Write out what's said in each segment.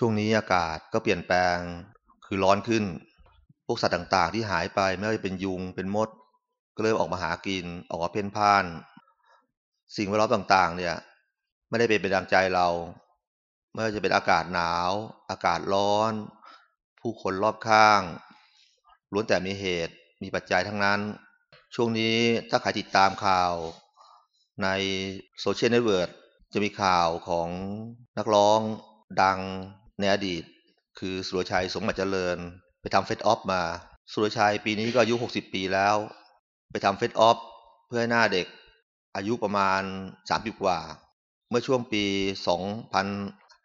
ช่วงนี้อากาศก็เปลี่ยนแปลงคือร้อนขึ้น พวกสัตว์ต่างๆ ที่หายไปไม่ว่าจะเป็นยุงเป็นมด ก็เริ่มออกมาหากินออกมาเพ่นพ่าน สิ่งแวดล้อมต่างๆ เนี่ย ไม่ได้เป็นไปดังใจเราไม่ว่าจะเป็นอากาศหนาว อากาศร้อน ผู้คนรอบข้างล้วนแต่มีเหตุมีปัจจัยทั้งนั้น ช่วงนี้ถ้าใครติดตามข่าว ในsocial network จะมีข่าวของนักร้องดัง ในอดีต คือสุรชัยสมบัติเจริญ ไปทำ face off มา สุรชัยปีนี้ก็อายุ 60 ปีแล้ว ไปทำ face off เพื่อให้หน้าเด็กอายุประมาณ 30 กว่า เมื่อช่วงปี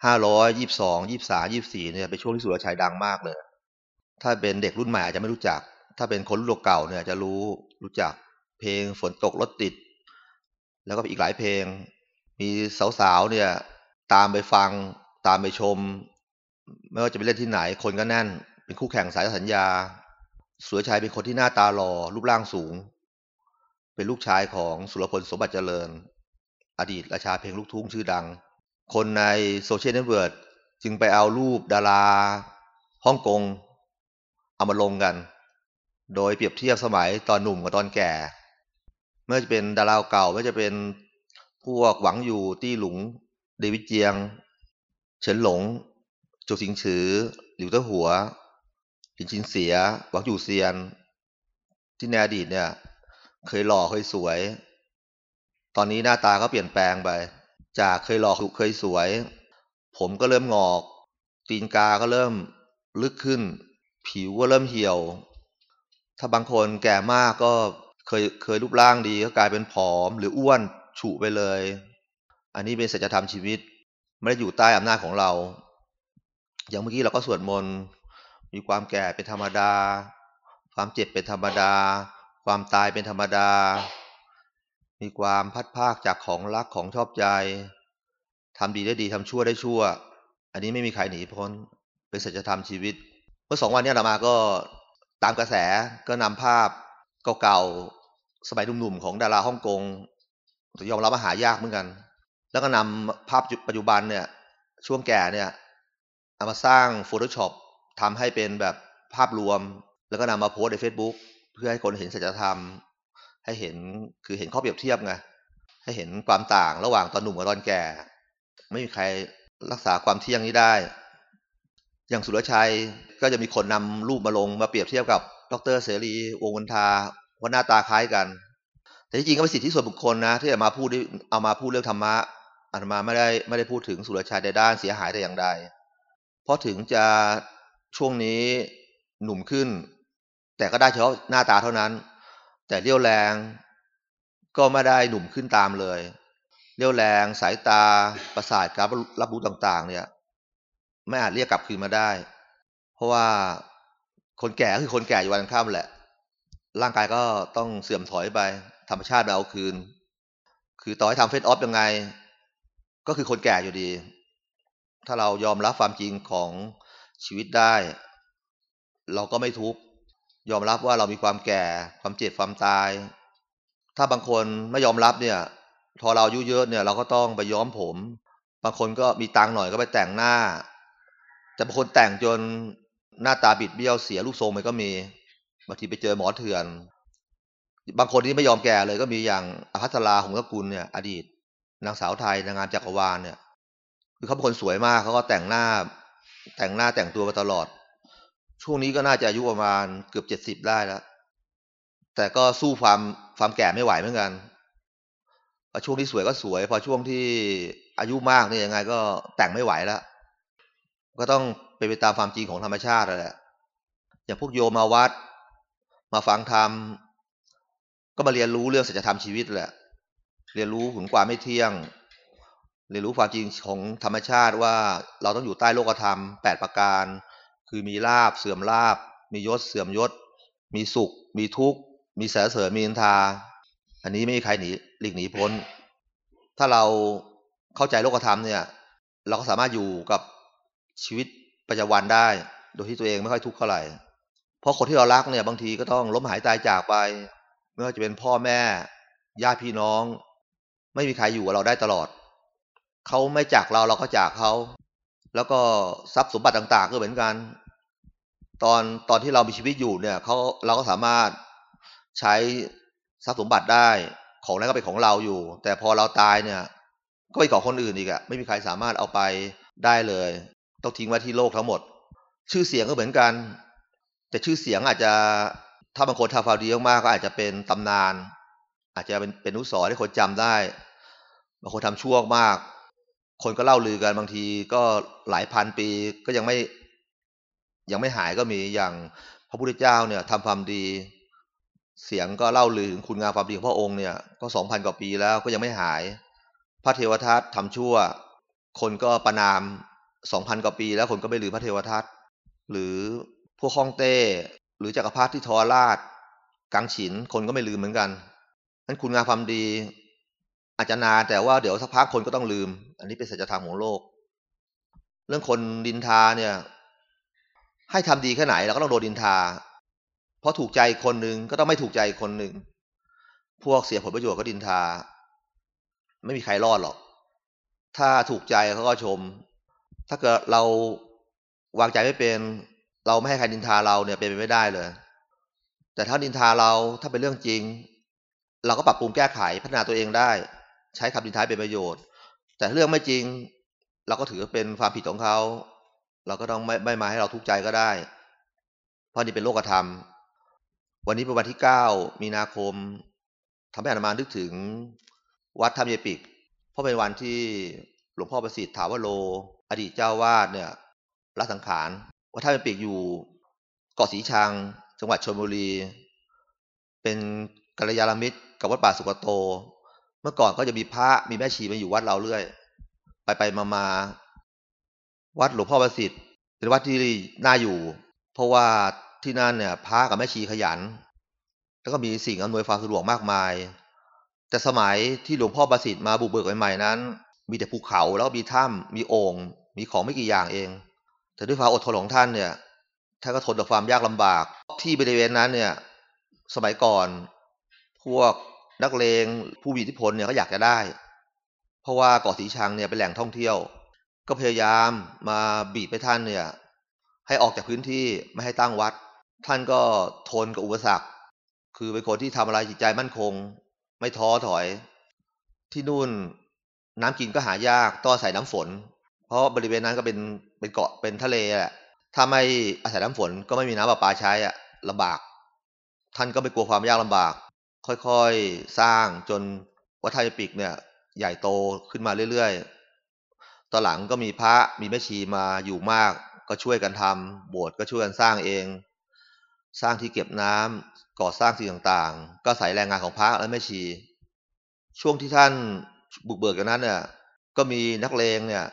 2522 23 24 เนี่ยเป็นช่วงที่สุรชัยดังมากเลย ถ้าเป็นเด็กรุ่นใหม่อาจจะไม่รู้จัก ถ้าเป็นคนรุ่นเก่าเนี่ยจะรู้รู้จักเพลงฝนตกรถติด แล้วก็อีกหลายเพลง มีสาวๆเนี่ยตามไปฟังตามไปชม ไม่ว่าจะไปเล่นที่ไหนคนก็แน่น เป็นคู่แข่งสายสัญญา สุรชัยเป็นคนที่หน้าตาหล่อรูปร่างสูง เป็นลูกชายของสุรพลสมบัติเจริญ อดีตราชาเพลงลูกทุ่งชื่อดัง คนใน social network จึงไปเอารูปดาราฮ่องกงเอามาลงกัน โดยเปรียบเทียบสมัยตอนหนุ่มกับตอนแก่เมื่อจะเป็นดาราเก่าไม่จะเป็นพวกหวังอยู่ตี้หลุง เดวิดเจียง เฉินหลง โจสิงฉือ หลิวเต้าหัวหลินชินเสียหวังอยู่เซียน ที่ในอดีตเนี่ย เคยหล่อเคยสวย ตอนนี้หน้าตาก็เปลี่ยนแปลงไป จากเคยหล่อเคยสวย ผมก็เริ่มงอก ตีนกาก็เริ่มลึกขึ้น ผิวก็เริ่มเหี่ยว ถ้าบางคนแก่มากก็เคยเคยรูปร่างดีก็กลายเป็นผอม หรืออ้วนฉุไปเลย อันนี้เป็นสัจธรรมชีวิต ไม่ได้อยู่ใต้อำนาจของเรา อย่างเมื่อกี้เราก็สวดมนต์มีความแก่เป็นธรรมดา ความเจ็บเป็นธรรมดา ความตายเป็นธรรมดา มีความพัดภาคจากของรักของชอบใจทำดีได้ดีทำชั่วได้ชั่ว อันนี้ไม่มีใครหนีพ้นเป็นสัจธรรมชีวิต เมื่อสองวันนี้เรามาก็ตามกระแสก็นำภาพเก่าๆสมัยหนุ่มๆของดาราฮ่องกงยอมรับว่าหายากเหมือนกัน แล้วก็นำภาพปัจจุบันเนี่ยช่วงแก่เนี่ย เอามาสร้าง Photoshop ทำให้เป็นแบบภาพรวม แล้วก็นำมาโพสใน Facebook เพื่อให้คนเห็นสัจธรรม ให้เห็นคือเห็นข้อเปรียบเทียบไงให้เห็นความต่างระหว่างตอนหนุ่มกับตอนแก่ ไม่มีใครรักษาความเที่ยงนี้ได้ อย่างสุรชัยก็จะมีคนนำรูปมาลงมาเปรียบเทียบกับดรเสรีวงวันทาว่าหน้าตาคล้ายกัน แต่จริงๆก็เป็นสิทธิส่วนบุคคลนะที่จะมาพูดเอามาพูดเรื่องธรรมะอาตมาไม่ได้ไม่ได้พูดถึงสุรชัยในด้านเสียหายแต่อย่างใด เพราะถึงจะช่วงนี้หนุ่มขึ้น แต่ก็ได้เฉพาะหน้าตาเท่านั้น แต่เรี่ยวแรงก็ไม่ได้หนุ่มขึ้นตามเลย เรี่ยวแรงสายตาประสาทการรับรู้ต่าง ๆ เนี่ย ไม่อาจเรียกกลับคืนมาได้ เพราะว่าคนแก่คือคนแก่อยู่วันข้ามแหละ ร่างกายก็ต้องเสื่อมถอยไป ธรรมชาติเราเอาคืน คือต่อให้ทำเฟสออฟยังไง ก็คือคนแก่อยู่ดี ถ้าเรายอมรับความจริงของชีวิตได้ เราก็ไม่ทุกข์ยอมรับว่าเรามีความแก่ ความเจ็บความตาย ถ้าบางคนไม่ยอมรับเนี่ยพอเราอายุเยอะเนี่ยเราก็ต้องไปย้อมผม บางคนก็มีตังหน่อยก็ไปแต่งหน้า แต่บางคนแต่งจนหน้าตาบิดเบี้ยวเสียรูปทรงมันก็มีบางทีไปเจอหมอเถื่อน บางคนที่ไม่ยอมแก่เลยก็มีอย่างอภัสราหงสกุลเนี่ย อดีต นางสาวไทยนางงามจักรวาลเนี่ย คือเขาเป็นคนสวยมากเขาก็แต่งหน้า แต่งหน้าแต่งตัวมาตลอด ช่วงนี้ก็น่าจะอายุประมาณเกือบเจ็ดสิบได้แล้ว แต่ก็สู้ความความแก่ไม่ไหวเหมือนกันพอช่วงที่สวยก็สวย พอช่วงที่อายุมากนี่ยังไง ก็แต่งไม่ไหวแล้ว ก็ต้องเป็นไปตามความจริงของธรรมชาติแหละอย่างพวกโยมมาวัด มาฟังธรรม ก็มาเรียนรู้เรื่องสัจธรรมชีวิตแหละ เรียนรู้ถึงความไม่เที่ยง เรียนรู้ความจริงของธรรมชาติว่าเราต้องอยู่ใต้โลกธรรมแปดประการ คือมีลาบเสื่อมลาบ มียศเสื่อมยศ มีสุข มีทุกข์ มีแสเสริญมีอินทา อันนี้ไม่มีใครหนีหลีกหนีพ้น ถ้าเราเข้าใจโลกธรรมเนี่ย เราก็สามารถอยู่กับชีวิตประจำวันได้ โดยที่ตัวเองไม่ค่อยทุกข์เท่าไหร่ เพราะคนที่เรารักเนี่ยบางทีก็ต้องล้มหายตายจากไป ไม่ว่าจะเป็นพ่อแม่ญาติพี่น้อง ไม่มีใครอยู่กับเราได้ตลอด เขาไม่จากเราเราก็จากเขาแล้วก็ทรัพย์สมบัติต่าง ๆ ก็เหมือนกัน ตอนตอนที่เรามีชีวิตอยู่เนี่ยเขาเราก็สามารถใช้ทรัพย์สมบัติได้ ของนั้นก็เป็นของเราอยู่ แต่พอเราตายเนี่ย ก็เป็นของคนอื่นอีกอะไม่มีใครสามารถเอาไปได้เลย ต้องทิ้งไว้ที่โลกทั้งหมด ชื่อเสียงก็เหมือนกัน แต่ชื่อเสียงอาจจะถ้าบางคนทำฟาวดีมากก็อาจจะเป็นตำนาน อาจจะเป็นเป็นนุสรที่คนจำได้บางคนทำชั่วมาก คนก็เล่าลือกันบางทีก็หลายพันปีก็ยังไม่ยังไม่หายก็มีอย่างพระพุทธเจ้าเนี่ยทำความดี เสียงก็เล่าลือถึงคุณงามความดีของพระองค์เนี่ยก็สองพันกว่าปีแล้วก็ยังไม่หาย พระเทวทัตทำชั่ว คนก็ประนามสองพันกว่าปีแล้วคนก็ไม่ลือพระเทวทัตหรือพวกฮ่องเต้ หรือจักรพรรดิที่ทอราชกังฉินคนก็ไม่ลืมเหมือนกันนั้นคุณงามความดี อาจจะนานแต่ว่าเดี๋ยวสักพักคนก็ต้องลืม อันนี้เป็นสัจธรรมของโลก เรื่องคนดินทาเนี่ย ให้ทำดีแค่ไหนเราก็ต้องโดนดินทา เพราะถูกใจคนหนึ่งก็ต้องไม่ถูกใจคนหนึ่งพวกเสียผลประโยชน์ก็ดินทา ไม่มีใครรอดหรอก ถ้าถูกใจเขาก็ชม ถ้าเกิดเราวางใจไม่เป็น เราไม่ให้ใครดินทาเราเนี่ยเป็นไปไม่ได้เลย แต่ถ้าดินทาเราถ้าเป็นเรื่องจริง เราก็ปรับปรุงแก้ไขพัฒนาตัวเองได้ ใช้คำดินท้ายเป็นประโยชน์ แต่เรื่องไม่จริง เราก็ถือเป็นความผิดของเขา เราก็ต้องไม่ไม่มาให้เราทุกข์ใจก็ได้ เพราะนี่เป็นโลกธรรม วันนี้เป็นวันที่เก้ามีนาคมทำให้อนามานึกถึงวัดธรรมเยปิก เพราะเป็นวันที่หลวงพ่อประสิทธิ์ถาวโรอดีตเจ้าวาดเนี่ยละสังขารวัดท่าเป็นปีกอยู่เกาะสีชัง จังหวัดชลบุรี เป็นกัลยาณมิตรกับวัดป่าสุกโต เมื่อก่อนก็จะมีพระมีแม่ชีมาอยู่วัดเราเรื่อย ไปไปมามาวัดหลวงพ่อประสิทธิ์เป็นวัดที่น่าอยู่ เพราะว่าที่นั่นเนี่ยพระกับแม่ชีขยัน แล้วก็มีสิ่งอำนวยความสะดวกมากมาย แต่สมัยที่หลวงพ่อประสิทธิ์มาบุกเบิกใหม่ๆนั้น มีแต่ภูเขาแล้วมีถ้ำมีโอ่งมีของไม่กี่อย่างเอง แต่ด้วยความอดทนของท่านเนี่ยท่านก็ทนต่อความยากลำบาก ที่บริเวณนั้นเนี่ย สมัยก่อน พวก นักเลงผู้มีอิทธิพลเนี่ยก็อยากจะได้ เพราะว่าเกาะสีชังเนี่ยเป็นแหล่งท่องเที่ยว ก็พยายามมาบีบไปท่านเนี่ย ให้ออกจากพื้นที่ไม่ให้ตั้งวัด ท่านก็ทนกับอุปสรรค คือเป็นคนที่ทำอะไรจิตใจมั่นคง ไม่ท้อถอย ที่นู่นน้ำกินก็หายากต้องอาศัยน้ำฝน เพราะบริเวณนั้นก็เป็นเป็นเกาะเป็นทะเลแหละถ้าไม่อาศัยน้ำฝนก็ไม่มีน้ำประปาใช้อะลำบาก ท่านก็ไม่กลัวความยากลำบาก ค่อยๆสร้างจนวัดไทยปิกเนี่ยใหญ่โตขึ้นมาเรื่อยๆ ตอนหลังก็มีพระมีแม่ชีมาอยู่มาก ก็ช่วยกันทำโบสถ์ก็ช่วยกันสร้างเอง สร้างที่เก็บน้ำก่อสร้างสิ่งต่างๆ ก็ใส่แรงงานของพระและแม่ชี ช่วงที่ท่านบุกเบิกกันนั้นเนี่ย ก็มีนักเลงเนี่ย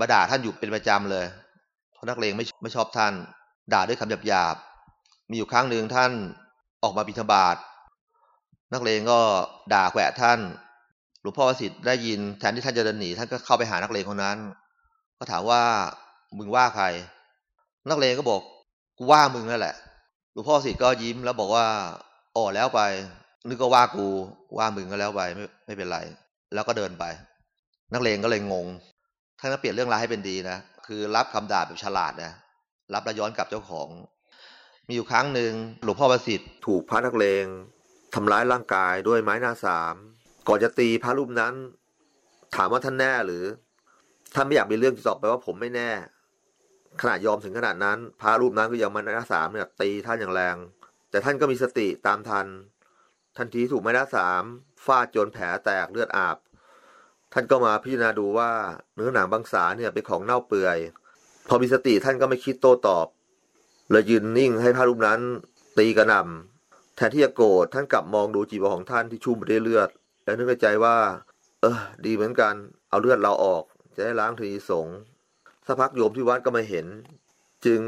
มาด่าท่านอยู่เป็นประจำเลย เพราะนักเลงไม่ไม่ชอบท่าน ด่าด้วยคำหยาบๆ มีอยู่ครั้งหนึ่งท่านออกมาบิณฑบาต นักเลงก็ด่าแขวะท่าน หลวงพ่อสิทธิ์ได้ยินแทนที่ท่านจะเดินหนีท่านก็เข้าไปหานักเลงคนนั้น ก็ถามว่ามึงว่าใคร นักเลงก็บอกกูว่ามึงนั่นแหละ หลวงพ่อสิทธิ์ก็ยิ้มแล้วบอกว่าอ๋อแล้วไป นึกก็ว่ากูว่ามึงก็แล้วไปไม่ไม่เป็นไร แล้วก็เดินไป นักเลงก็เลยงงท่านก็เปลี่ยนเรื่องร้ายให้เป็นดีนะคือรับคำด่าแบบฉลาดนะรับแล้วย้อนกลับเจ้าของ มีอยู่ครั้งหนึ่งหลวงพ่อประสิทธิ์ถูกพระนักเลง ทำร้ายร่างกายด้วยไม้หน้าสามก่อนจะตีพระรูปนั้น ถามว่าท่านแน่หรือท่านไม่อยากมีเรื่องตอบไปว่าผมไม่แน่ ขนาดยอมถึงขนาดนั้น พระรูปนั้นก็ยังไม้หน้าสามเนี่ยตีท่านอย่างแรง แต่ท่านก็มีสติตามทัน ทันทีถูกไม้หน้าสามฟาดจนแผลแตกเลือดอาบ ท่านก็มาพิจารณาดูว่าเนื้อหนังบางสาเนี่ยเป็นของเน่าเปื่อย พอมีสติท่านก็ไม่คิดโต้ตอบเลยยืนนิ่งให้พระรูปนั้น ตีกระหน่ำ แทนที่จะโกรธท่านกลับมองดูจีบของท่านที่ชุ่มไปด้วยเลือด แล้วนึกในใจว่า เออ ดีเหมือนกัน เอาเลือดเราออก จะได้ล้างทีสงสักพักโยมที่วัดก็มาเห็น จึง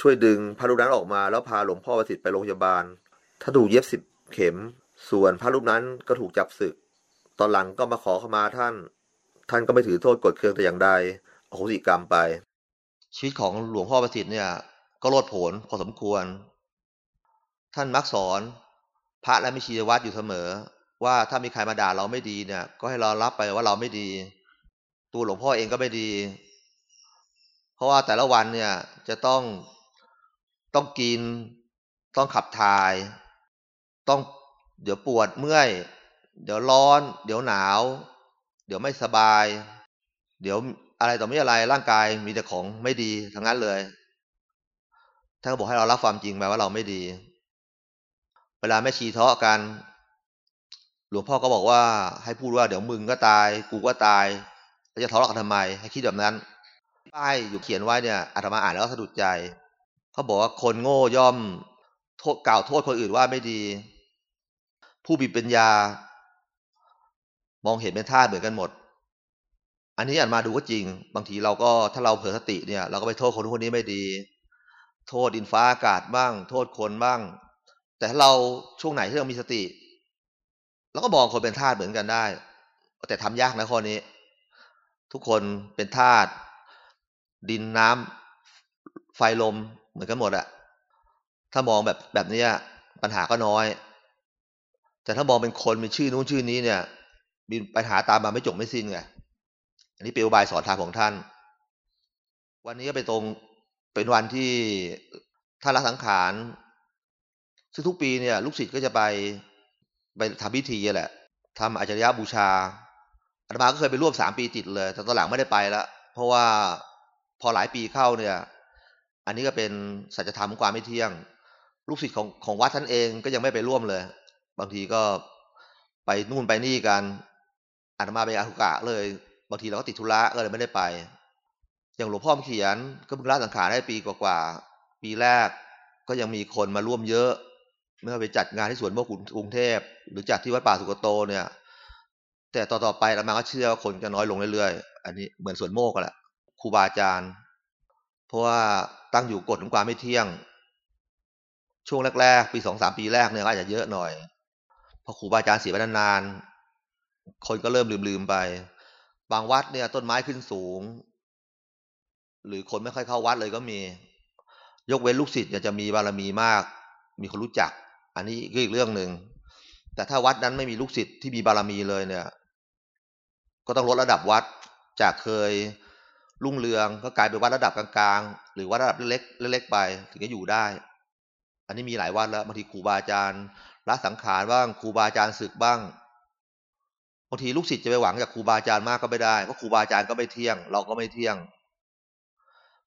ช่วยดึงพระรูปนั้นออกมาแล้วพาหลวงพ่อประสิทธิ์ไปโรงพยาบาลถ้าถูกเย็บสิบเข็ม ส่วนพระรูปนั้นก็ถูกจับศึก ตอนหลังก็มาขอเข้ามาท่าน ท่านก็ไม่ถือโทษกดเครื่องแต่อย่างใดอโหสิกรรมไป ชีวิตของหลวงพ่อประสิทธิ์เนี่ย ก็โลดโผนพอสมควร ท่านมักสอน พระและมิชีวัดอยู่เสมอ ว่าถ้ามีใครมาด่าเราไม่ดีเนี่ย ก็ให้เรารับไปว่าเราไม่ดี ตัวหลวงพ่อเองก็ไม่ดี เพราะว่าแต่ละวันเนี่ยจะต้องต้องกิน ต้องขับถ่าย ต้องเดี๋ยวปวดเมื่อย เดี๋ยวร้อน เดี๋ยวหนาว เดี๋ยวไม่สบาย เดี๋ยวอะไรต่อไม่อะไรร่างกายมีแต่ของไม่ดีทั้งนั้นเลยท่านก็บอกให้เรารับความจริงไปว่าเราไม่ดี เวลาแม่ชีทะเลาะกัน หลวงพ่อก็บอกว่า ให้พูดว่าเดี๋ยวมึงก็ตาย กูก็ตายแล้วจะทะเลาะกันทำไม ให้คิดแบบนั้นป้ายอยู่เขียนไว้เนี่ยอาตมาอ่านแล้วก็สะดุดใจเขาบอกว่าคนโง่ย่อมโทษกล่าวโทษคนอื่นว่าไม่ดี ผู้มีปัญญามองเห็นเป็นท่าเหมือนกันหมด อันนี้อ่านมาดูก็จริง บางทีเราก็ถ้าเราเผลอสติเนี่ย เราก็ไปโทษคนทุกคนนี้ไม่ดี โทษดินฟ้าอากาศบ้าง โทษคนบ้าง แต่ถ้าเราช่วงไหนที่เรามีสติเราก็มองคนเป็นธาตุเหมือนกันได้ แต่ทำยากนะข้อนี้ ทุกคนเป็นธาตุดินน้ำไฟลมเหมือนกันหมดอะถ้ามองแบบแบบนี้ปัญหาก็น้อย แต่ถ้ามองเป็นคนเป็นชื่อนู้นชื่อนี้เนี่ยมีปัญหาตามมาไม่จบไม่สิ้นไงอันนี้เป็นอุบายสอนทางของท่าน วันนี้ก็เป็นตรงเป็นวันที่ท่านละสังขาร ซึ่งทุกปีเนี่ยลูกศิษย์ก็จะไปไปทำพิธีแหละทำอาจารยบูชาอาตมาก็เคยไปร่วมสามปีติดเลย แต่ตอนหลังไม่ได้ไปแล้วเพราะว่าพอหลายปีเข้าเนี่ย อันนี้ก็เป็นสัจธรรมความไม่เที่ยง ลูกศิษย์ของของวัดท่านเองก็ยังไม่ไปร่วมเลย บางทีก็ไปนู่นไปนี่กันอาตมาไปอาทุกะเลย บางทีเราก็ติดธุระก็เลยไม่ได้ไป อย่างหลวงพ่อเขียนก็เพิ่งละสังขารได้ปีกว่าๆปีแรกก็ยังมีคนมาร่วมเยอะ เมื่อไปจัดงานที่สวนโมกุกรุงเทพ หรือจัดที่วัดป่าสุกโตเนี่ย แต่ต่อๆไปอามาก็เชื่อว่าคนจะน้อยลงเรื่อยๆ อันนี้เหมือนสวนโมกแหละครูบาอาจารย์ เพราะว่าตั้งอยู่กฎของความไม่เที่ยง ช่วงแรกๆ ปีสองสามปีแรกเนี่ยอาจจะเยอะหน่อยพอครูบาอาจารย์เสียไปนานๆคนก็เริ่มลืมๆไป บางวัดเนี่ย ต้นไม้ขึ้นสูง หรือคนไม่ค่อยเข้าวัดเลยก็มี ยกเว้นลูกศิษย์จะมีบารมีมาก มีคนรู้จัก อันนี้ก็อีกเรื่องหนึ่ง แต่ถ้าวัดนั้นไม่มีลูกศิษย์ที่มีบารมีเลยเนี่ย ก็ต้องลดระดับวัดจากเคยรุ่งเรืองก็กลายเป็นวัดระดับกลางๆ หรือวัดระดับเล็กๆเล็กๆไป ถึงจะอยู่ได้ อันนี้มีหลายวัดแล้วบางทีครูบาอาจารย์ละสังขารบ้างครูบาอาจารย์ศึกบ้างบางทีลูกศิษย์จะไปหวังจากครูบาอาจารย์มากก็ไม่ได้เพราะครูบาอาจารย์ก็ไม่เที่ยง เราก็ไม่เที่ยง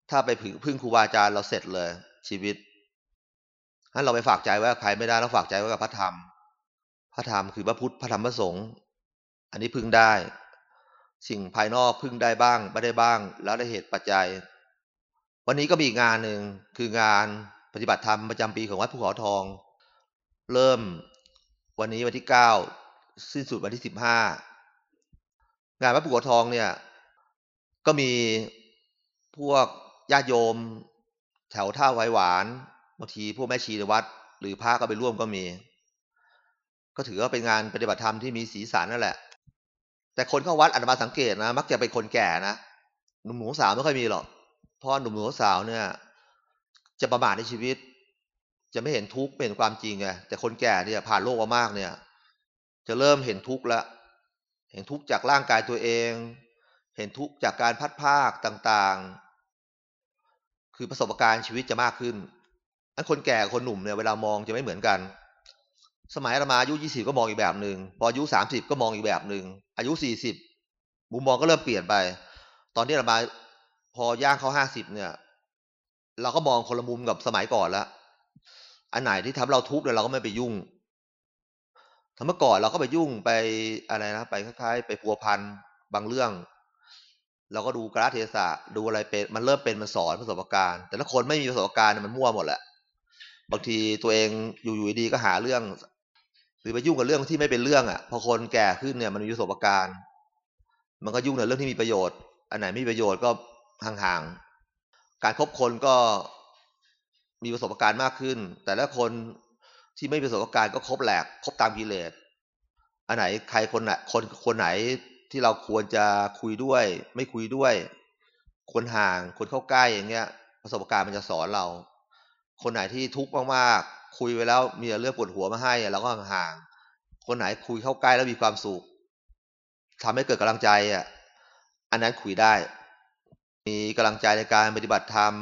ถ้าไปพึ่งครูบาอาจารย์เราเสร็จเลย ชีวิต นั้นเราไปฝากใจไว้ใครไม่ได้เราฝากใจไว้กับพระธรรม พระธรรมคือพระพุทธพระธรรมพระสงฆ์อันนี้พึ่งได้ สิ่งภายนอกพึ่งได้บ้างไม่ได้บ้าง แล้วได้เหตุปัจจัย วันนี้ก็มีงานหนึ่งคืองานปฏิบัติธรรมประจำปีของวัดภูเขาทอง เริ่มวันนี้วันที่เก้าสิ้นสุดวันที่สิบห้างานวัดภูเขาทองเนี่ย ก็มีพวกญาติโยม แถวท่าไวหวาน บางทีพวกแม่ชีในวัด หรือพระก็ไปร่วมก็มี ก็ถือว่าเป็นงานปฏิบัติธรรมที่มีสีสันนั่นแหละ แต่คนเข้าวัดอันมาสังเกตนะ มักจะเป็นคนแก่นะหนุ่มหนูสาวไม่ค่อยมีหรอกเพราะหนุ่มหนูสาวเนี่ย จะประมาทในชีวิต จะไม่เห็นทุกข์ไม่เห็นความจริงไงแต่คนแก่เนี่ยผ่านโลกมามากเนี่ย จะเริ่มเห็นทุกข์ละเห็นทุกข์จากร่างกายตัวเอง เห็นทุกข์จากการพัดภาคต่างๆ คือประสบการณ์ชีวิตจะมากขึ้นอัน คนแก่คนหนุ่มเนี่ยเวลามองจะไม่เหมือนกัน สมัยอามาอายุยี่สิบก็มองอีกแบบหนึ่งพออายุสามสิบก็มองอีกแบบหนึ่งอายุสี่สิบมุมมองก็เริ่มเปลี่ยนไป ตอนที่อามาพอย่างเขาห้าสิบเนี่ย เราก็มองคนละมุมกับสมัยก่อนแล้วอันไหนที่ทำเราทุกข์เนี่ยเราก็ไม่ไปยุ่งทำเมื่อก่อนเราก็ไปยุ่งไปอะไรนะไปคล้ายๆ ไปพัวพันบางเรื่อง เราก็ดูกราเทศะดูอะไรเป็นมันเริ่มเป็นมันสอนประสบการณ์ แต่ถ้าคนไม่มีประสบการณ์มันมั่วหมดแหละ บางทีตัวเองอยู่ๆดีก็หาเรื่อง หรือไปยุ่งกับเรื่องที่ไม่เป็นเรื่องอะ พอคนแก่ขึ้นเนี่ยมันมีประสบการณ์ มันก็ยุ่งในเรื่องที่มีประโยชน์ อันไหนไม่มีประโยชน์ก็ห่างๆ การคบคนก็มีประสบการณ์มากขึ้น แต่ละคนที่ไม่มีประสบการณ์ก็ครบแหลกครบตามกิเลส อันไหนใครคนไหนคนคนไหนที่เราควรจะคุยด้วย ไม่คุยด้วย คนห่าง คนเข้าใกล้อย่างเงี้ย ประสบการณ์มันจะสอนเรา คนไหนที่ทุกข์มากๆ คุยไปแล้วมีเรื่องปวดหัวมาให้เราก็ห่างๆคนไหนคุยเข้าใกล้แล้วมีความสุขทำให้เกิดกำลังใจอะ อันนั้นคุยได้ มีกำลังใจในการปฏิบัติธรรม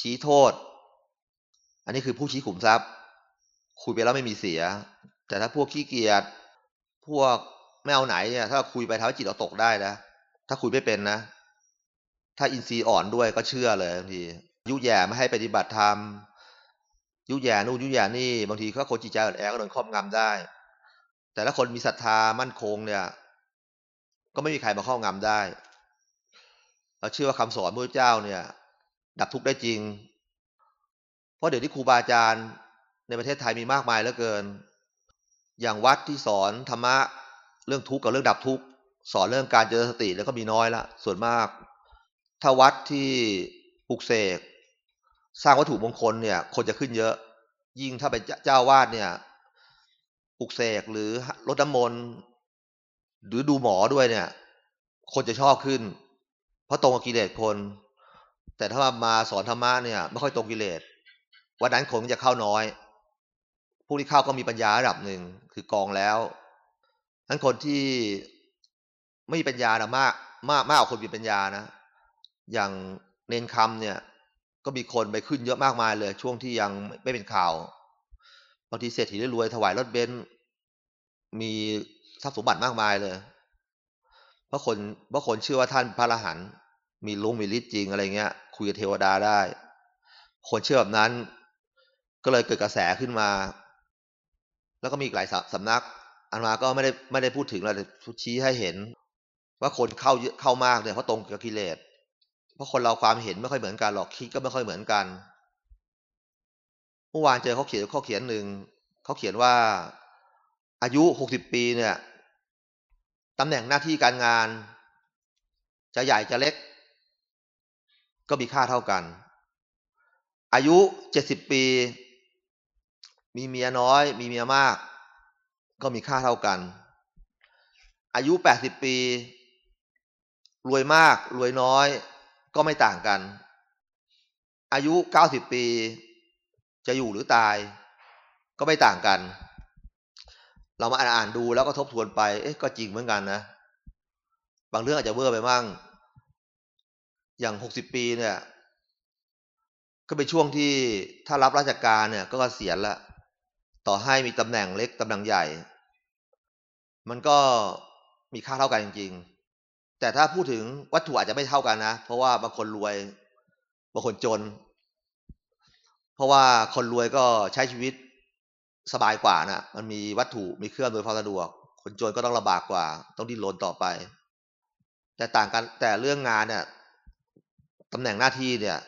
ชี้โทษ อันนี้คือผู้ชี้ขุมทรัพย์ คุยไปแล้วไม่มีเสีย แต่ถ้าพวกขี้เกียจ พวกไม่เอาไหนเนี่ย ถ้าคุยไปทำให้จิตเราตกได้นะ ถ้าคุยไม่เป็นนะ ถ้าอินทรีย์อ่อนด้วยก็เชื่อเลยบางที ยุแย่ไม่ให้ปฏิบัติธรรมยุแย่นู่นยุแย่นี่บางทีก็คนจิตใจอ่อนแอก็โดนครอบงำได้ แต่ถ้าคนมีศรัทธามั่นคงเนี่ย ก็ไม่มีใครมาครอบงำได้เราเชื่อว่าคำสอนพระเจ้าเนี่ย ดับทุกข์ได้จริง เพราะเดี๋ยวนี้ครูบาอาจารย์ในประเทศไทยมีมากมายเหลือเกิน อย่างวัดที่สอนธรรมะเรื่องทุกข์กับเรื่องดับทุกข์สอนเรื่องการเจริญสติแล้วก็มีน้อยละส่วนมาก ถ้าวัดที่ปลุกเสก สร้างวัตถุมงคลเนี่ย คนจะขึ้นเยอะ ยิ่งถ้าเป็นเจ้าวาดเนี่ยปลุกเสกหรือลดน้ำมนต์หรือดูหมอด้วยเนี่ย คนจะชอบขึ้น เพราะตรงกับกิเลสคน แต่ถ้ามาสอนธรรมะเนี่ยไม่ค่อยตรงกิเลสวันนั้นคนจะเข้าน้อย ผู้ที่เข้าก็มีปัญญาระดับหนึ่งคือกองแล้วนั้นคนที่ไม่มีปัญญานะมาก มากมากกว่าคนมีปัญญานะ อย่างเนนคำเนี่ย ก็มีคนไปขึ้นเยอะมากมายเลย ช่วงที่ยังไม่เป็นข่าวบางทีเศรษฐีได้รวยถวายรถเบนซ์มีทรัพย์สมบัติมากมายเลยเพราะคนเพราะคนเชื่อว่าท่านพระอรหันต์มีลุงมีฤทธิ์จริงอะไรเงี้ย คุยกับเทวดาได้ คนเชื่อแบบนั้น ก็เลยเกิดกระแสขึ้นมา แล้วก็มีหลายสำนัก อันมาก็ไม่ได้ไม่ได้พูดถึงเราแต่ชี้ให้เห็น ว่าคนเข้าเข้ามากเนี่ยเพราะตรงกับกิเลส ราะคนเราความเห็นไม่ค่อยเหมือนกันหรอกคิดก็ไม่ค่อยเหมือนกันเมื่อวานเจอเขาเขียนเขาเขียนหนึ่งเขาเขียนว่า อายุหกสิบปีเนี่ยตำแหน่งหน้าที่การงาน จะใหญ่จะเล็ก ก็มีค่าเท่ากัน อายุเจ็ดสิบปี มีเมียน้อย มีเมียมาก ก็มีค่าเท่ากัน อายุแปดสิบปี รวยมาก รวยน้อย ก็ไม่ต่างกัน อายุเก้าสิบปี จะอยู่หรือตาย ก็ไม่ต่างกัน เรามาอ่านดูแล้วก็ทบทวนไป เอ๊ะก็จริงเหมือนกันนะ บางเรื่องอาจจะเวอร์ไปมั่ง อย่างหกสิบปีเนี่ย ก็เป็นช่วงที่ถ้ารับราชการเนี่ย ก็เกษียณละต่อให้มีตำแหน่งเล็กตำแหน่งใหญ่ มันก็มีค่าเท่ากันจริงๆ แต่ถ้าพูดถึงวัตถุอาจจะไม่เท่ากันนะ เพราะว่าบางคนรวยบางคนจน เพราะว่าคนรวยก็ใช้ชีวิตสบายกว่านะมันมีวัตถุมีเครื่องโดยความสะดวก คนจนก็ต้องลำบากกว่า ต้องดิ้นรนต่อไป แต่ต่างกันแต่เรื่องงานเนี่ยตำแหน่งหน้าที่เนี่ย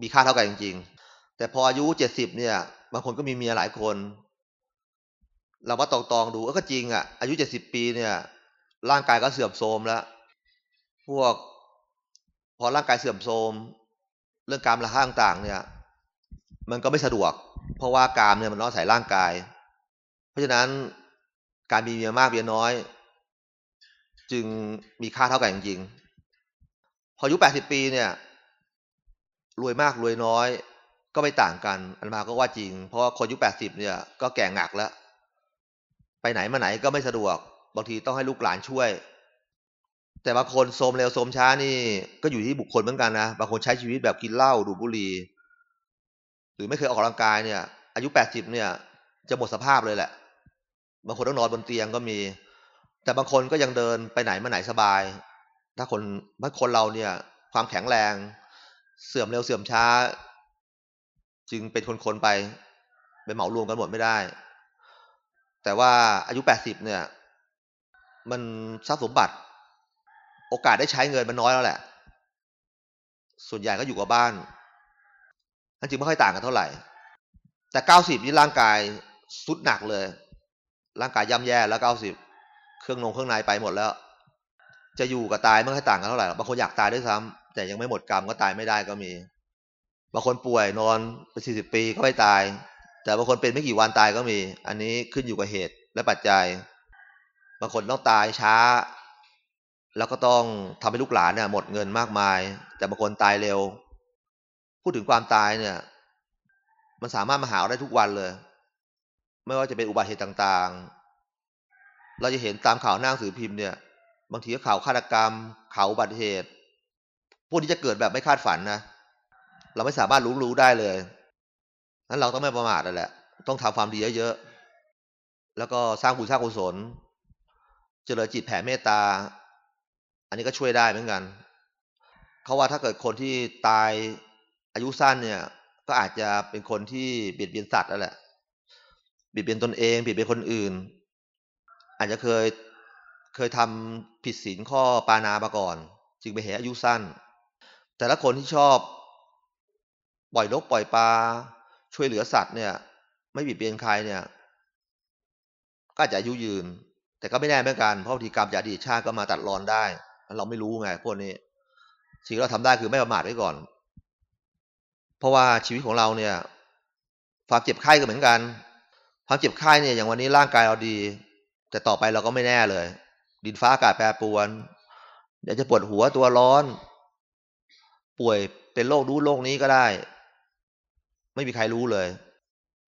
มีค่าเท่ากันจริง ๆ แต่พออายุเจ็ดสิบเนี่ย บางคนก็มีเมียหลายคน เราก็ตองตองดูก็จริงอะ อายุเจ็ดสิบปีเนี่ย ร่างกายก็เสื่อมโทรมแล้ว พวก พอร่างกายเสื่อมโทรมเรื่องการละห้างต่างเนี่ย มันก็ไม่สะดวก เพราะว่ากามเนี่ยมันน้อยใส่ร่างกาย เพราะฉะนั้นการมีเมียมากเมียน้อย จึงมีค่าเท่ากันจริงๆพออายุแปดสิบปีเนี่ย รวยมากรวยน้อย ก็ไม่ต่างกัน อันมาก็ว่าจริง เพราะคนอายุแปดสิบเนี่ยก็แก่หงักแล้ว ไปไหนมาไหนก็ไม่สะดวก บางทีต้องให้ลูกหลานช่วย แต่บางคนโสมเร็วโสมช้านี่ก็อยู่ที่บุคคลเหมือนกันนะบางคนใช้ชีวิตแบบกินเหล้าดูบุหรี่หรือไม่เคยออกกำลังกายเนี่ย อายุแปดสิบเนี่ย จะหมดสภาพเลยแหละ บางคนต้องนอนบนเตียงก็มี แต่บางคนก็ยังเดินไปไหนมาไหนสบาย ถ้าคนถ้าคนเราเนี่ย ความแข็งแรง เสื่อมเร็วเสื่อมช้า จึงเป็นคนๆไปไปเหมารวมกันหมดไม่ได้ แต่ว่าอายุแปดสิบเนี่ย มันทรัพย์สมบัติ โอกาสได้ใช้เงินมันน้อยแล้วแหละ ส่วนใหญ่ก็อยู่กับบ้านนั่นจริงไม่ค่อยต่างกันเท่าไหร่ แต่เก้าสิบนี่ร่างกายสุดหนักเลย ร่างกายย่ำแย่แล้วเก้าสิบเครื่องนงเครื่องในไปหมดแล้ว จะอยู่กับตายไม่ค่อยต่างกันเท่าไหร่บางคนอยากตายด้วยซ้ำแต่ยังไม่หมดกรรมก็ตายไม่ได้ก็มีบางคนป่วยนอนไปสี่สิบปีก็ไม่ตาย แต่บางคนเป็นไม่กี่วันตายก็มี อันนี้ขึ้นอยู่กับเหตุและปัจจัย บางคนต้องตายช้า แล้วก็ต้องทำให้ลูกหลานเนี่ยหมดเงินมากมาย แต่บางคนตายเร็ว พูดถึงความตายเนี่ย มันสามารถมาหาได้ทุกวันเลย ไม่ว่าจะเป็นอุบัติเหตุต่างๆ เราจะเห็นตามข่าวหน้าสือพิมพ์เนี่ย บางทีก็ข่าวฆาตกรรม ข่าวอุบัติเหตุ พวกนี้จะเกิดแบบไม่คาดฝันนะ เราไม่สามารถรู้รู้ได้เลยนั้นเราต้องไม่ประมาทนั่นแหละ ต้องทำความดีเยอะๆ แล้วก็สร้างบุญสร้างกุศล เจริญจิตแผ่เมตตา อันนี้ก็ช่วยได้เหมือนกันเขาว่าถ้าเกิดคนที่ตายอายุสั้นเนี่ย ก็อาจจะเป็นคนที่เบียดเบียนสัตว์นั่นแหละเบียดเบียนตนเองเบียดเบียนคนอื่น อาจจะเคยเคยทำผิดศีลข้อปานามาก่อน จึงไปเหตุอายุสั้น แต่ละคนที่ชอบปล่อยนกปล่อยปลาช่วยเหลือสัตว์เนี่ย ไม่บีบเบียนใครเนี่ย ก็อาจจะอายุยืน แต่ก็ไม่แน่เหมือนกันเพราะทีกรรมจากอดีตชาติก็มาตัดรอนได้ เราไม่รู้ไงพวกนี้สิ่งที่เราทำได้คือไม่ประมาทไว้ก่อน เพราะว่าชีวิตของเราเนี่ยความเจ็บไข้ก็เหมือนกันความเจ็บไข้เนี่ยอย่างวันนี้ร่างกายเราดี แต่ต่อไปเราก็ไม่แน่เลย ดินฟ้าอากาศแปรปรวน เดี๋ยวจะปวดหัวตัวร้อน ป่วยเป็นโรคนู้โรคนี้ก็ได้ ไม่มีใครรู้เลย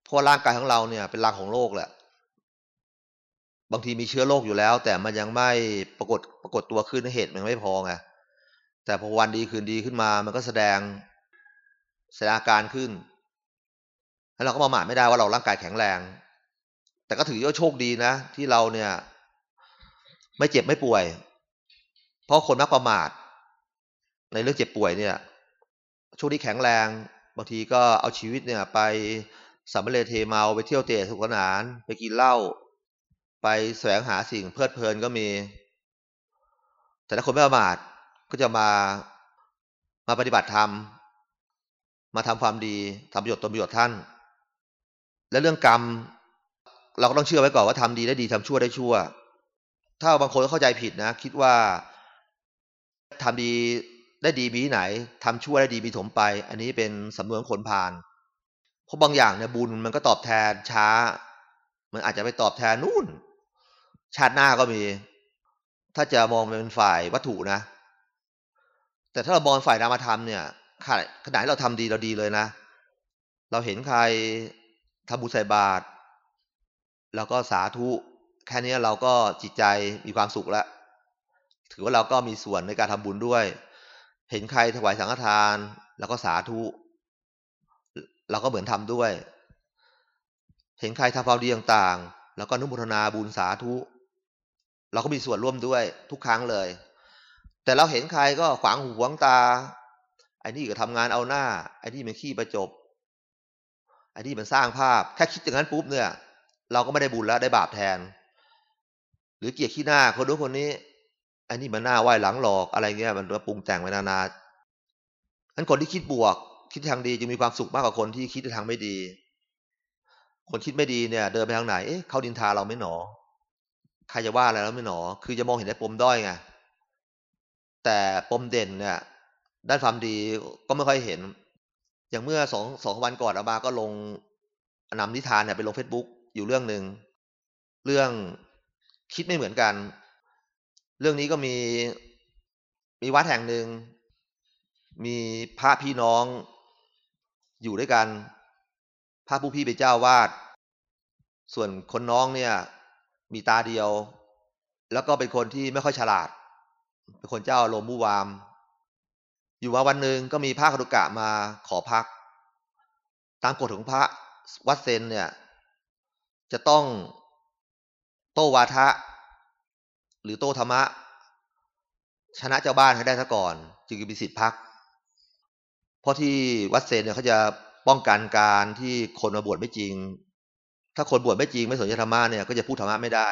เพราะร่างกายของเราเนี่ยเป็นรังของโรคแหละ บางทีมีเชื้อโรคอยู่แล้ว แต่มันยังไม่ปรากฏปรากฏตัวขึ้นเหตุมันไม่พอไงแต่พอวันดีคืนดีขึ้นมา มันก็แสดงแสดงอาการขึ้นแล้วเราก็มาหมาดไม่ได้ว่าเราร่างกายแข็งแรง แต่ก็ถือว่าโชคดีนะ ที่เราเนี่ย ไม่เจ็บไม่ป่วย เพราะคนมักประมาท ในเรื่องเจ็บป่วยเนี่ยช่วงที่แข็งแรง บางทีก็เอาชีวิตเนี่ย ไปสัมเรเทเมาไปเที่ยวเตะสุขสนาน ไปกินเหล้า ไปแสวงหาสิ่งเพลิดเพลินก็มี แต่ถ้าคนไม่ประมาทก็จะมามาปฏิบัติธรรม มาทำความดีทำประโยชน์ตนประโยชน์ท่าน และเรื่องกรรม เราก็ต้องเชื่อไว้ก่อนว่าทำดีได้ดีทำชั่วได้ชั่ว ถ้าบางคนเข้าใจผิดนะ คิดว่าทำดีได้ดีมีที่ไหนทำชั่วได้ดีมีถมไป อันนี้เป็นสำนวนคนพาลเพราะบางอย่างเนี่ยบุญมันก็ตอบแทนช้า มันอาจจะไปตอบแทนนู่น ชาติหน้าก็มี ถ้าจะมองเป็นฝ่ายวัตถุนะ แต่ถ้าเรามองฝ่ายนามธรรมเนี่ยขณะที่เราทำดีเราดีเลยนะ เราเห็นใครทำบุญใส่บาตรแล้วก็สาธุ แค่นี้เราก็จิตใจมีความสุขแล้ว ถือว่าเราก็มีส่วนในการทำบุญด้วย เห็นใครถวายสังฆทาน แล้วก็สาธุเราก็เหมือนทำด้วย เห็นใครทำความดีต่างๆ แล้วก็นุโมทนาบุญสาธุ เราก็มีส่วนร่วมด้วยทุกครั้งเลย แต่เราเห็นใครก็ขวางหูขวางตาไอ้นี่ก็ทำงานเอาหน้า ไอ้นี่มันขี้ประจบไอ้นี่มันสร้างภาพแค่คิดอย่างนั้นปุ๊บเนี่ย เราก็ไม่ได้บุญแล้วได้บาปแทน หรือเกลียดขี้หน้าคนนู้นคนนี้ไอ้นี่มันหน้าไหวหลังหลอกอะไรเงี้ยมันปรุงแต่งไปนานาฉะนั้นคนที่คิดบวก คิดทางดีจะมีความสุขมากกว่าคนที่คิดทางไม่ดี คนคิดไม่ดีเนี่ย เดินไปทางไหน เอ๊ะเขาดินทาเราไม่หนอ ใครจะว่าอะไรเราไม่หนอ คือจะมองเห็นได้ปมด้อยไง แต่ปมเด่นเนี่ย ด้านความดีก็ไม่ค่อยเห็น อย่างเมื่อสองสองวันก่อนอาบาก็ลงนำนิทานเนี่ยไปลงเฟซบุ๊กอยู่เรื่องหนึ่ง เรื่องคิดไม่เหมือนกัน เรื่องนี้ก็มีมีวัดแห่งหนึ่ง มีพระพี่น้องอยู่ด้วยกัน พระผู้พี่เป็นเจ้าวาด ส่วนคนน้องเนี่ย มีตาเดียว แล้วก็เป็นคนที่ไม่ค่อยฉลาด เป็นคนเจ้าลมมุวาม อยู่มาวันหนึ่งก็มีพระครุกะมาขอพัก ตามกฎของพระวัดเซนเนี่ย จะต้องโตวาทะ หรือโตธรรมะ ชนะเจ้าบ้านให้ได้ซะก่อน จึงจะมีสิทธิพัก เพราะที่วัดเซนเนี่ยเขาจะป้องกันการที่คนมาบวชไม่จริง ถ้าคนบวชไม่จริงไม่สนใจธรรมะเนี่ยก็จะพูดธรรมะไม่ได้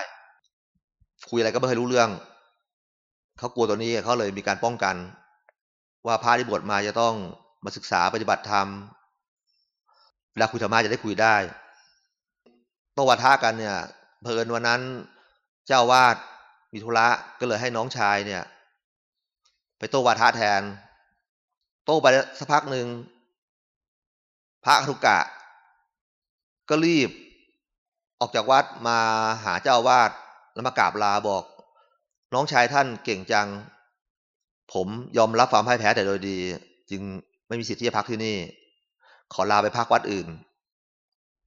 คุยอะไรก็ไม่เคยรู้เรื่อง เขากลัวตัวนี้เขาเลยมีการป้องกัน ว่าพระที่บวชมาจะต้องมาศึกษาปฏิบัติธรรมเวลาคุยธรรมะจะได้คุยได้โตวัฒากันเนี่ยเพลินวันนั้นเจ้าวาดมีธุระก็เลยให้น้องชายเนี่ย ไปโตวาทะแทน โตไปสักพักหนึ่งพระทุกะ ก็รีบ ออกจากวัดมาหาเจ้าวาดแล้วมากราบลาบอก น้องชายท่านเก่งจัง ผมยอมรับความพ่ายแพ้แต่โดยดี จึงไม่มีสิทธิ์ที่จะพักที่นี่ ขอลาไปพักวัดอื่น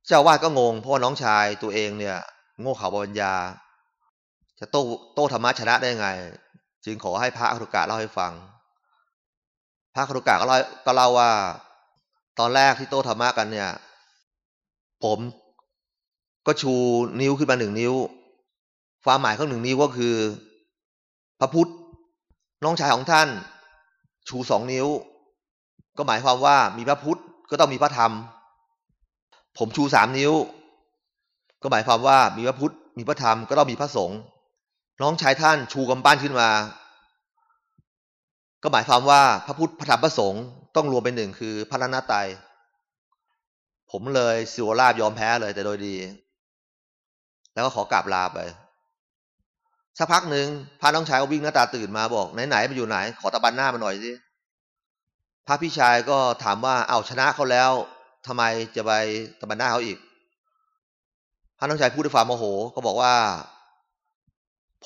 เจ้าวาดก็งง เพราะว่าน้องชายตัวเองเนี่ย โง่เขลาปัญญา จะโต้โต้ธรรมะชนะได้ไง จึงขอให้พระอรุกะเล่าให้ฟัง พระครุกะก็เล่าก็เล่าว่า ตอนแรกที่โตธรรมะกันเนี่ย ผม ก็ชูนิ้วขึ้นมาหนึ่งนิ้ว ความหมายของหนึ่งนิ้วก็คือ พระพุทธ น้องชายของท่าน ชูสองนิ้ว ก็หมายความว่ามีพระพุทธก็ต้องมีพระธรรม ผมชูสามนิ้ว ก็หมายความว่ามีพระพุทธมีพระธรรมก็ต้องมีพระสงฆ์น้องชายท่านชูกำปั้นขึ้นมา ก็หมายความว่าพระพุทธพระธรรมพระสงฆ์ต้องรวมเป็นหนึ่งคือพระรัตนาตายผมเลยสิวราบยอมแพ้เลยแต่โดยดี แล้วก็ขอกราบลาไป สักพักหนึ่งพระน้องชายก็วิ่งหน้าตาตื่นมาบอกไหนๆมาอยู่ไหน ขอตะบันหน้ามาหน่อยสิพระพี่ชายก็ถามว่าเอาชนะเขาแล้วทำไมจะไปตะบันหน้าเขาอีก พระน้องชายพูดด้วยความโมโห ก็บอกว่า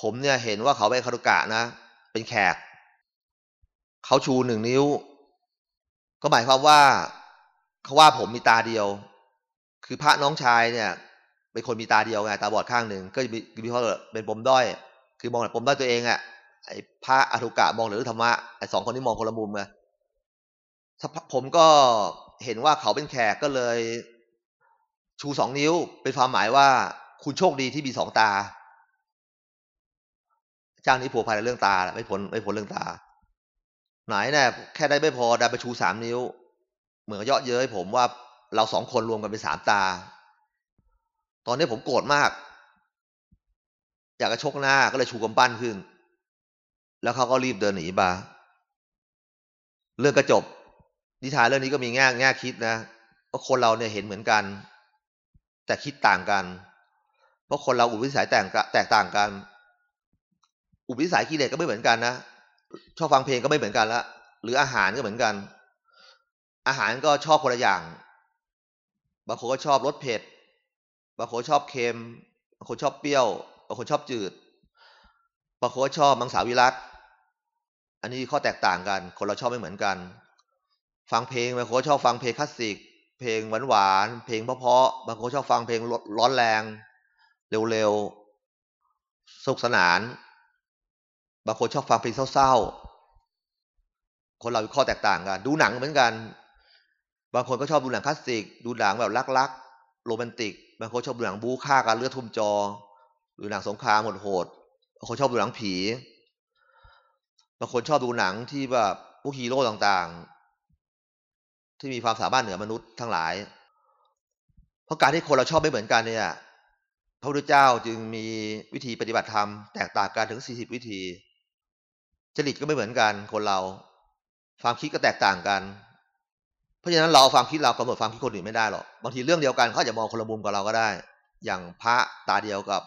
ผมเนี่ยเห็นว่าเขาเป็นคารุกะนะ เป็นแขก เขาชูหนึ่งนิ้ว ก็หมายความว่าเขาว่าผมมีตาเดียว คือพระน้องชายเนี่ย เป็นคนมีตาเดียวไงตาบอดข้างหนึ่งก็จะมีมีเขาเป็นปมด้อย คือมองแต่ปมด้อยตัวเองอะ่ะไอ้พระอธุกะมองหรือธรรมะไอ้สองคนนี้มองคนละมุมไงผมก็เห็นว่าเขาเป็นแขกก็เลย ชูสองนิ้ว เป็นความหมายว่าคุณโชคดีที่มีสองตาจ้างนี้ผัวพันในเรื่องตาไม่ผลไม่ผลเรื่องตา ไหนเนี่ยแค่ได้ไม่พอดันไปชูสามนิ้ว เหมือนเยาะเย้ยผมว่าเราสองคนรวมกันเป็นสามตา ตอนนี้ผมโกรธมาก อยากจะชกหน้าก็เลยชูกำปั้นขึ้น แล้วเขาก็รีบเดินหนีมาเรื่องกระจบ นิทานเรื่องนี้ก็มีแง่แง่คิดนะว่าคนเราเนี่ยเห็นเหมือนกัน แต่คิดต่างกัน เพราะคนเราอุปนิสัยแตกแตกต่างกัน อุปนิสัยกิเลสก็ไม่เหมือนกันนะชอบฟังเพลงก็ไม่เหมือนกันละหรืออาหารก็เหมือนกัน อาหารก็ชอบคนละอย่าง บางคนก็ชอบรสเผ็ด บางคนชอบเค็มบางคนชอบเปรี้ยวบางคนชอบจืดบางคนชอบมังสวิรัตอันนี้ข้อแตกต่างกัน คนเราชอบไม่เหมือนกัน ฟังเพลงบางคนชอบฟังเพลงคลาสสิก เพลงหวานหวานเพลงเพาะๆบางคนชอบฟังเพลงร้อนแรง เร็วๆสุขสนาน บางคนชอบฟังเพลงเศร้าๆ คนเราข้อแตกต่างกัน ดูหนังเหมือนกัน บางคนก็ชอบดูหนังคลาสสิก ดูหนังแบบรักๆ โรแมนติก บางคนชอบดูหนังบู๊ฆ่ากันเลือดทุ่มจอดูหนังสงครามโหดๆบางคนชอบดูหนังผีบางคนชอบดูหนังที่แบบผู้ฮีโร่ต่างๆ ที่มีความสามารถเหนือมนุษย์ทั้งหลาย เพราะการที่คนเราชอบไม่เหมือนกันเนี่ยพระพุทธเจ้าจึงมีวิธีปฏิบัติธรรมแตกต่างกันถึงสี่สิบวิธีจริตก็ไม่เหมือนกันคนเรา ความคิดก็แตกต่างกัน เพราะฉะนั้นเราความคิดเรากำหนดความคิดคนอื่นไม่ได้หรอกบางทีเรื่องเดียวกันเขาจะมองคนละมุมกับเราก็ได้ อย่างพระตาเดียวกับ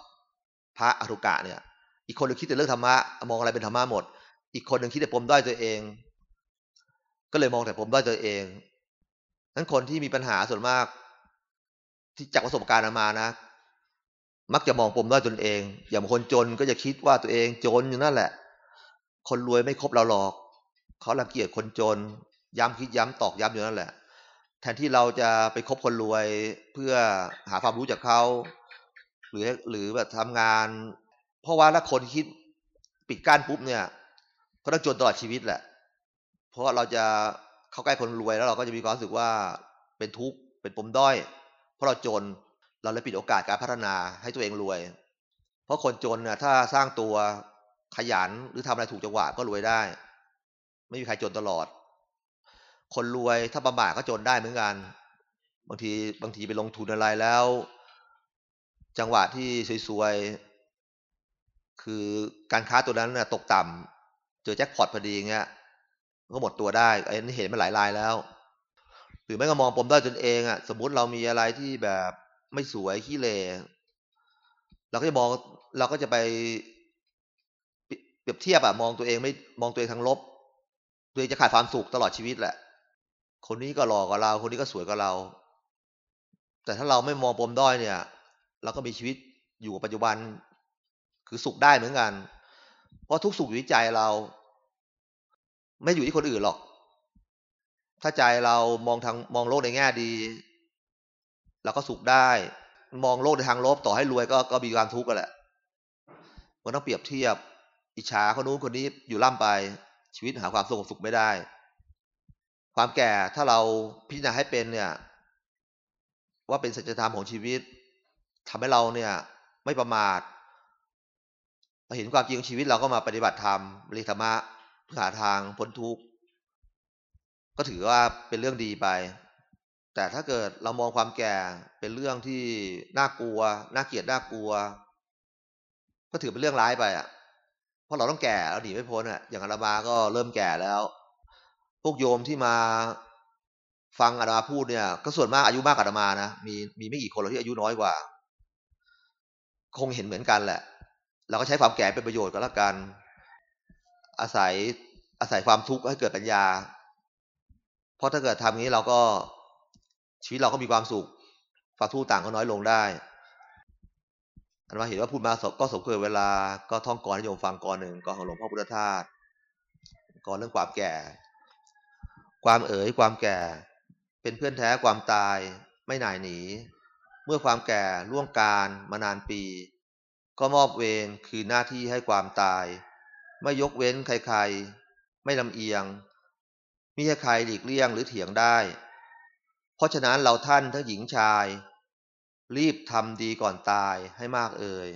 พระอรุกะเนี่ย อีกคนหนึ่งคิดแต่เรื่องธรรมะมองอะไรเป็นธรรมะหมด อีกคนหนึ่งคิดแต่ปมด้อยตัวเอง ก็เลยมองแต่ปมด้อยตัวเองนั้นคนที่มีปัญหาส่วนมาก ที่จากประสบการณ์มานะ มักจะมองปมด้อยตนเอง อย่างคนจนก็จะคิดว่าตัวเองจนอยู่นั่นแหละ คนรวยไม่ครบเราหรอกเขาลังเกียจคนจน ย้ำคิดย้ำตอกย้ำอยู่นั่นแหละ แทนที่เราจะไปคบคนรวยเพื่อหาความรู้จากเขาหรือหรือแบบทำงาน เพราะว่าถ้าคนคิดปิดกั้นปุ๊บเนี่ยก็ต้องจนตลอดชีวิตแหละ เพราะเราจะเข้าใกล้คนรวยแล้วเราก็จะมีความรู้สึกว่าเป็นทุกข์เป็นปมด้อย เพราะเราจนเราเลยปิดโอกาสการพัฒนาให้ตัวเองรวย เพราะคนจนเนี่ยถ้าสร้างตัวขยันหรือทำอะไรถูกจังหวะก็รวยได้ ไม่มีใครจนตลอด คนรวยถ้าประมาทก็จนได้เหมือนกัน บางทีบางทีไปลงทุนอะไรแล้ว จังหวะที่สวยๆ คือการค้าตัวนั้นน่ะตกต่ำเจอแจ็คพอตพอดีเงี้ยก็หมดตัวได้ไอ้นี่เห็นมาหลายรายแล้ว หรือไม่ก็มองปมได้จนเองอะ สมมุติเรามีอะไรที่แบบไม่สวยขี้เลเราก็จะมองเราก็จะไปเปรียบเทียบอะมองตัวเองไม่มองตัวเองทางลบตัวเองจะขาดความสุขตลอดชีวิตแหละ คนนี้ก็หล่อกว่าเรา คนนี้ก็สวยกว่าเรา แต่ถ้าเราไม่มองปมด้อยเนี่ย เราก็มีชีวิตอยู่กับปัจจุบัน คือสุขได้เหมือนกัน เพราะทุกสุขอยู่ที่ใจเรา ไม่อยู่ที่คนอื่นหรอก ถ้าใจเรามองทางมองโลกในแง่ดีเราก็สุขได้ มองโลกในทางลบต่อให้รวยก็ก็มีความทุกข์กันแหละมันต้องเปรียบเทียบ อิจฉาคนนู้นคนนี้อยู่ล่ำไป ชีวิตหาความสุขสุขไม่ได้ ความแก่ถ้าเราพิจารณาให้เป็นเนี่ย ว่าเป็นสัจธรรมของชีวิตทำให้เราเนี่ย ไม่ประมาทเราเห็นความจริงของชีวิตเราก็มาปฏิบัติธรรมบริธรรมะเพื่อหาทางพ้นทุกข์ก็ถือว่าเป็นเรื่องดีไป แต่ถ้าเกิดเรามองความแก่เป็นเรื่องที่น่ากลัว น่าเกลียดน่ากลัว ก็ถือเป็นเรื่องร้ายไปอะ เพราะเราต้องแก่เราหนีไม่พ้นอะ อย่างอาตมาก็เริ่มแก่แล้ว พวกโยมที่มาฟังอาตมาพูดเนี่ย ก็ส่วนมากอายุมากกว่าอาตมานะมีมีไม่กี่คนหรอกที่อายุน้อยกว่า คงเห็นเหมือนกันแหละ เราก็ใช้ความแก่เป็นประโยชน์ก็แล้วกัน อาศัยอาศัยความทุกข์ให้เกิดปัญญา เพราะถ้าเกิดทำงี้เราก็ชีวิตเราก็มีความสุขความทุกข์ต่างก็น้อยลงได้อันมาเห็นว่าพูดมาก็สมควรเวลาก็ท่องกรให้โยมฟังกรหนึ่งกรของหลวงพ่อพุทธทาสกรเรื่องความแก่ ความเอ๋ยความแก่ เป็นเพื่อนแท้ความตายไม่หน่ายหนี เมื่อความแก่ล่วงการมานานปี ก็มอบเวรคือหน้าที่ให้ความตาย ไม่ยกเว้นใครๆ ไม่ลำเอียงมิใช่ใครหลีกเลี่ยงหรือเถียงได้ เพราะฉะนั้นเราท่านทั้งหญิงชาย รีบทำดีก่อนตายให้มากเอ่ย